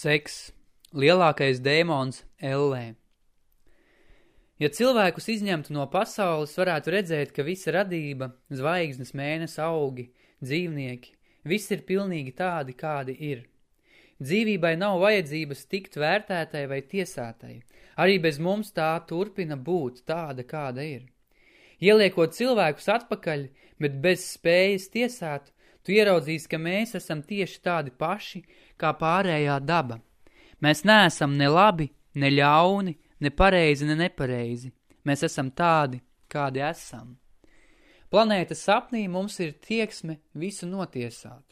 Seks – lielākais dēmons ellē. Ja cilvēkus izņemtu no pasaules, varētu redzēt, ka visa radība, zvaigznes, mēnes, augi, dzīvnieki, viss ir pilnīgi tādi, kādi ir. Dzīvībai nav vajadzības tikt vērtētai vai tiesātai. Arī bez mums tā turpina būt tāda, kāda ir. Ieliekot cilvēkus atpakaļ, bet bez spējas tiesāt, tu ieraudzīsi, ka mēs esam tieši tādi paši, kā pārējā daba. Mēs neesam ne labi, ne ļauni, ne pareizi, ne nepareizi. Mēs esam tādi, kādi esam. Planētas sapnī mums ir tieksme visu notiesāt.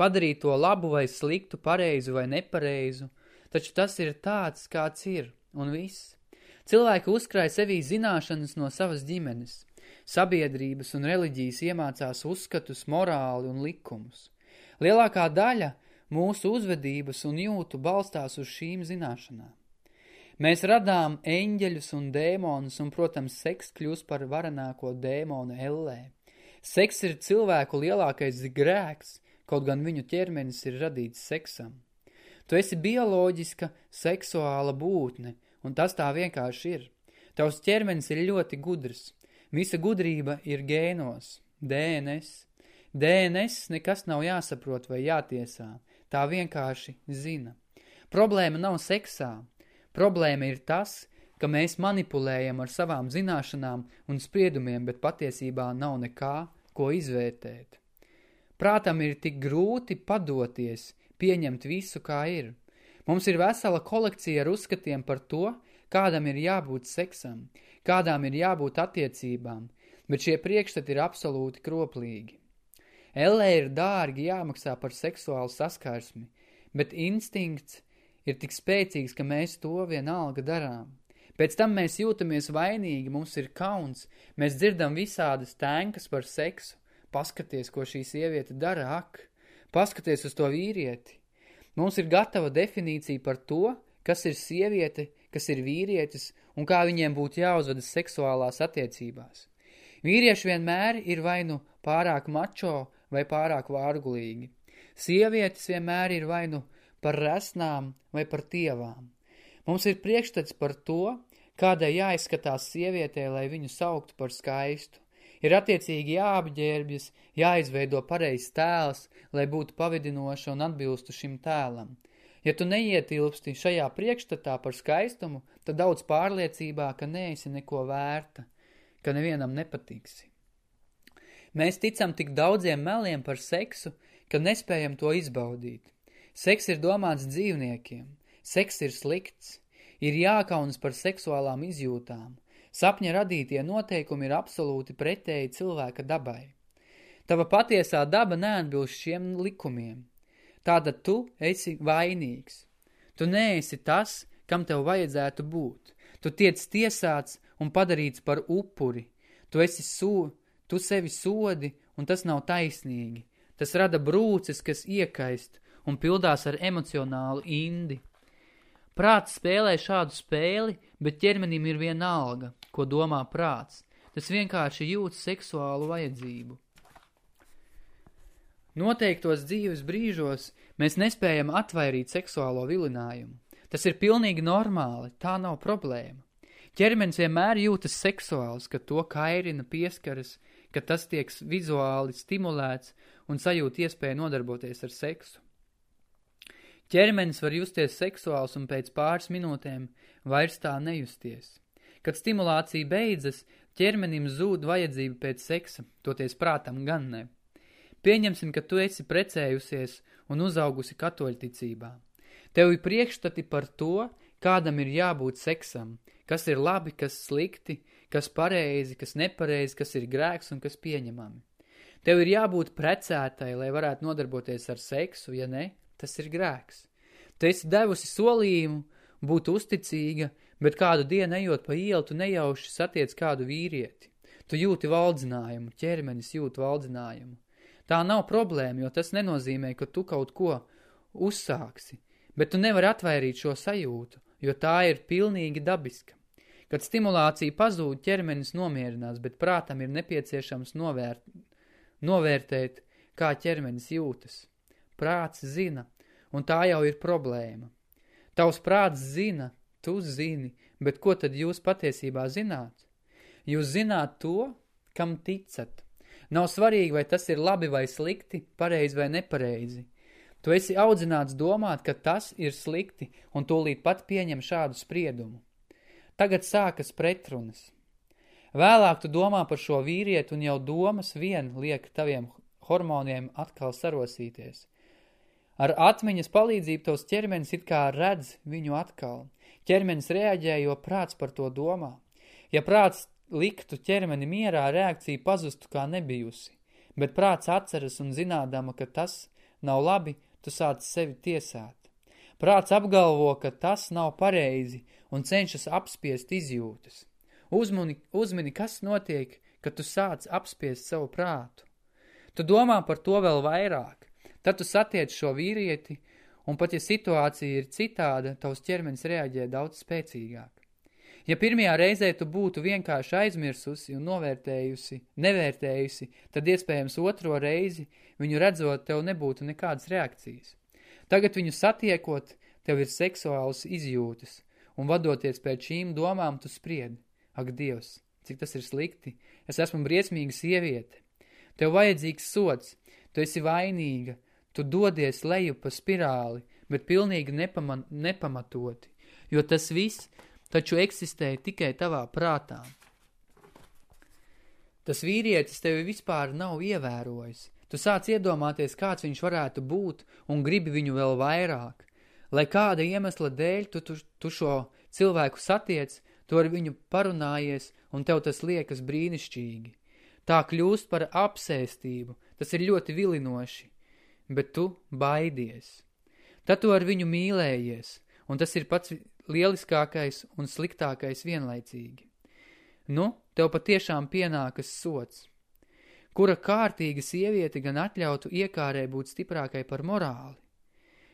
Padarīt to labu vai sliktu, pareizu vai nepareizu, taču tas ir tāds, kāds ir, un viss. Cilvēki uzkrāja sevī zināšanas no savas ģimenes. Sabiedrības un reliģijas iemācās uzskatus, morāli un likumus. Lielākā daļa – Mūsu uzvedības un jūtu balstās uz šīm zināšanām. Mēs radām eņģeļus un dēmonus, un, protams, seks kļūst par varenāko dēmonu ellē. Seks ir cilvēku lielākais grēks, kaut gan viņu ķermenis ir radīts seksam. Tu esi bioloģiska, seksuāla būtne, un tas tā vienkārši ir. Tavs ķermenis ir ļoti gudrs. Visa gudrība ir gēnos, DNS. DNS nekas nav jāsaprot vai jātiesā tā vienkārši zina. Problēma nav seksā. Problēma ir tas, ka mēs manipulējam ar savām zināšanām un spriedumiem, bet patiesībā nav nekā, ko izvērtēt. Prātam ir tik grūti padoties, pieņemt visu, kā ir. Mums ir vesela kolekcija ar uzskatiem par to, kādam ir jābūt seksam, kādām ir jābūt attiecībām, bet šie priekšstati ir absolūti kroplīgi. Ellē ir dārgi jāmaksā par seksuālu saskarsmi, bet instinkts ir tik spēcīgs, ka mēs to vienalga darām. Pēc tam mēs jūtamies vainīgi, mums ir kauns, mēs dzirdam visādas tēnkas par seksu. Paskaties, ko šī sieviete dara, ak, paskaties uz to vīrieti. Mums ir gatava definīcija par to, kas ir sieviete, kas ir vīrietis un kā viņiem būtu jāuzvedas seksuālās attiecībās. Vīrieši vienmēr ir vai nu pārāk mačo vai pārāk vārgulīgi. Sievietes vienmēr ir vai nu par resnām vai par tievām. Mums ir priekšstats par to, kādai jāizskatās sievietē, lai viņu sauktu par skaistu. Ir attiecīgi jāapģērbjas, jāizveido pareizs tēls, lai būtu pavidinoša un atbilstu šim tēlam. Ja tu neietilpsti šajā priekšstatā par skaistumu, tad daudz pārliecībā, ka neesi neko vērta, ka nevienam nepatiksi. Mēs ticam tik daudziem meliem par seksu, ka nespējam to izbaudīt. Seks ir domāts dzīvniekiem. Seks ir slikts. Ir jākaunas par seksuālām izjūtām. Sapņa radītie noteikumi ir absolūti pretēji cilvēka dabai. Tava patiesā daba neatbilst šiem likumiem. Tāda tu esi vainīgs. Tu neesi tas, kam tev vajadzētu būt. Tu tiec tiesāts un padarīts par upuri. Tu esi sū, Tu sevi sodi, un tas nav taisnīgi. Tas rada brūces, kas iekaist un pildās ar emocionālu indi. Prāts spēlē šādu spēli, bet ķermenim ir viena alga, ko domā prāts. Tas vienkārši jūt seksuālu vajadzību. Noteiktos dzīves brīžos mēs nespējam atvairīt seksuālo vilinājumu. Tas ir pilnīgi normāli, tā nav problēma. Ķermenis vienmēr jūtas seksuāls, kad to kairina pieskaras, ka tas tiek vizuāli stimulēts un sajūt iespēju nodarboties ar seksu. Ķermenis var justies seksuāls un pēc pāris minūtēm vairs tā nejusties. Kad stimulācija beidzas, ķermenim zūd vajadzība pēc seksa, toties prātam gan ne. Pieņemsim, ka tu esi precējusies un uzaugusi katoļticībā. Tev ir priekšstati par to, kādam ir jābūt seksam, kas ir labi, kas slikti, kas pareizi, kas nepareizi, kas ir grēks un kas pieņemami. Tev ir jābūt precētai, lai varētu nodarboties ar seksu, ja ne, tas ir grēks. Tu esi devusi solījumu, būt uzticīga, bet kādu dienu ejot pa ielu, tu nejauši satiec kādu vīrieti. Tu jūti valdzinājumu, ķermenis jūt valdzinājumu. Tā nav problēma, jo tas nenozīmē, ka tu kaut ko uzsāksi, bet tu nevari atvairīt šo sajūtu, jo tā ir pilnīgi dabiska. Kad stimulācija pazūd, ķermenis nomierinās, bet prātam ir nepieciešams novērt, novērtēt, kā ķermenis jūtas. Prāts zina, un tā jau ir problēma. Tavs prāts zina, tu zini, bet ko tad jūs patiesībā zināt? Jūs zināt to, kam ticat. Nav svarīgi, vai tas ir labi vai slikti, pareizi vai nepareizi. Tu esi audzināts domāt, ka tas ir slikti, un tūlīt pat pieņem šādu spriedumu. Tagad sākas pretrunas. Vēlāk tu domā par šo vīrieti, un jau domas vien liek taviem hormoniem atkal sarosīties. Ar atmiņas palīdzību tos ķermenis it kā redz viņu atkal. Ķermenis reaģē, jo prāts par to domā. Ja prāts liktu ķermeni mierā, reakcija pazustu kā nebijusi, bet prāts atceras un zinādama, ka tas nav labi, tu sāc sevi tiesāt. Prāts apgalvo, ka tas nav pareizi un cenšas apspiest izjūtas. Uzmuni, uzmini, kas notiek, kad tu sāc apspiest savu prātu. Tu domā par to vēl vairāk. Tad tu satiec šo vīrieti, un pat ja situācija ir citāda, tavs ķermenis reaģē daudz spēcīgāk. Ja pirmajā reizē tu būtu vienkārši aizmirsusi un novērtējusi, nevērtējusi, tad iespējams otro reizi viņu redzot tev nebūtu nekādas reakcijas. Tagad viņu satiekot, tev ir seksuāls izjūtas, un vadoties pēc šīm domām tu spriedi. Ak, Dievs, cik tas ir slikti, es esmu briesmīga sieviete. Tev vajadzīgs sots, tu esi vainīga, tu dodies leju pa spirāli, bet pilnīgi nepaman, nepamatoti, jo tas viss taču eksistē tikai tavā prātā. Tas vīrietis tevi vispār nav ievērojis, Tu sāc iedomāties, kāds viņš varētu būt un gribi viņu vēl vairāk. Lai kāda iemesla dēļ tu, tu, tu šo cilvēku satiec, tu ar viņu parunājies un tev tas liekas brīnišķīgi. Tā kļūst par apsēstību, tas ir ļoti vilinoši, bet tu baidies. Tad tu ar viņu mīlējies, un tas ir pats lieliskākais un sliktākais vienlaicīgi. Nu, tev patiešām pienākas sots kura kārtīga sieviete gan atļautu iekārē būt stiprākai par morāli.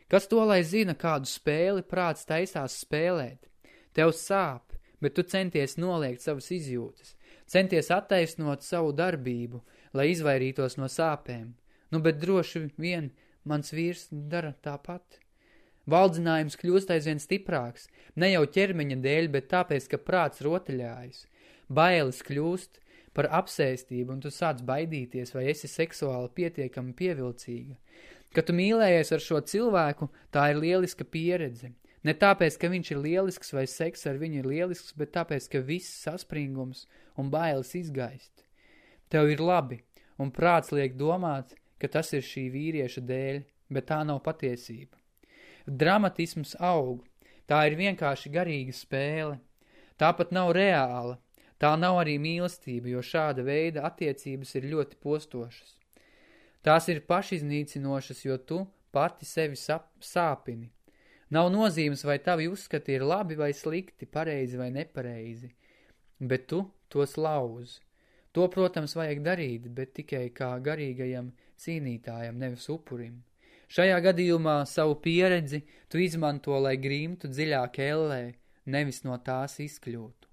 Kas to lai zina, kādu spēli prāts taisās spēlēt? Tev sāp, bet tu centies noliegt savas izjūtas, centies attaisnot savu darbību, lai izvairītos no sāpēm. Nu, bet droši vien mans vīrs dara tāpat. Valdzinājums kļūst aizvien stiprāks, ne jau ķermeņa dēļ, bet tāpēc, ka prāts rotaļājas. Bailes kļūst, par apsēstību, un tu sāc baidīties, vai esi seksuāli pietiekami pievilcīga. Kad tu mīlējies ar šo cilvēku, tā ir lieliska pieredze. Ne tāpēc, ka viņš ir lielisks vai seks ar viņu ir lielisks, bet tāpēc, ka viss saspringums un bailes izgaist. Tev ir labi, un prāts liek domāt, ka tas ir šī vīrieša dēļ, bet tā nav patiesība. Dramatisms aug, tā ir vienkārši garīga spēle. Tāpat nav reāla, Tā nav arī mīlestība, jo šāda veida attiecības ir ļoti postošas. Tās ir pašiznīcinošas, jo tu pati sevi sap, sāpini. Nav nozīmes, vai tavi uzskati ir labi vai slikti, pareizi vai nepareizi, bet tu tos lauz. To, protams, vajag darīt, bet tikai kā garīgajam cīnītājam, nevis upurim. Šajā gadījumā savu pieredzi tu izmanto, lai grimtu dziļāk ellē, nevis no tās izkļūtu.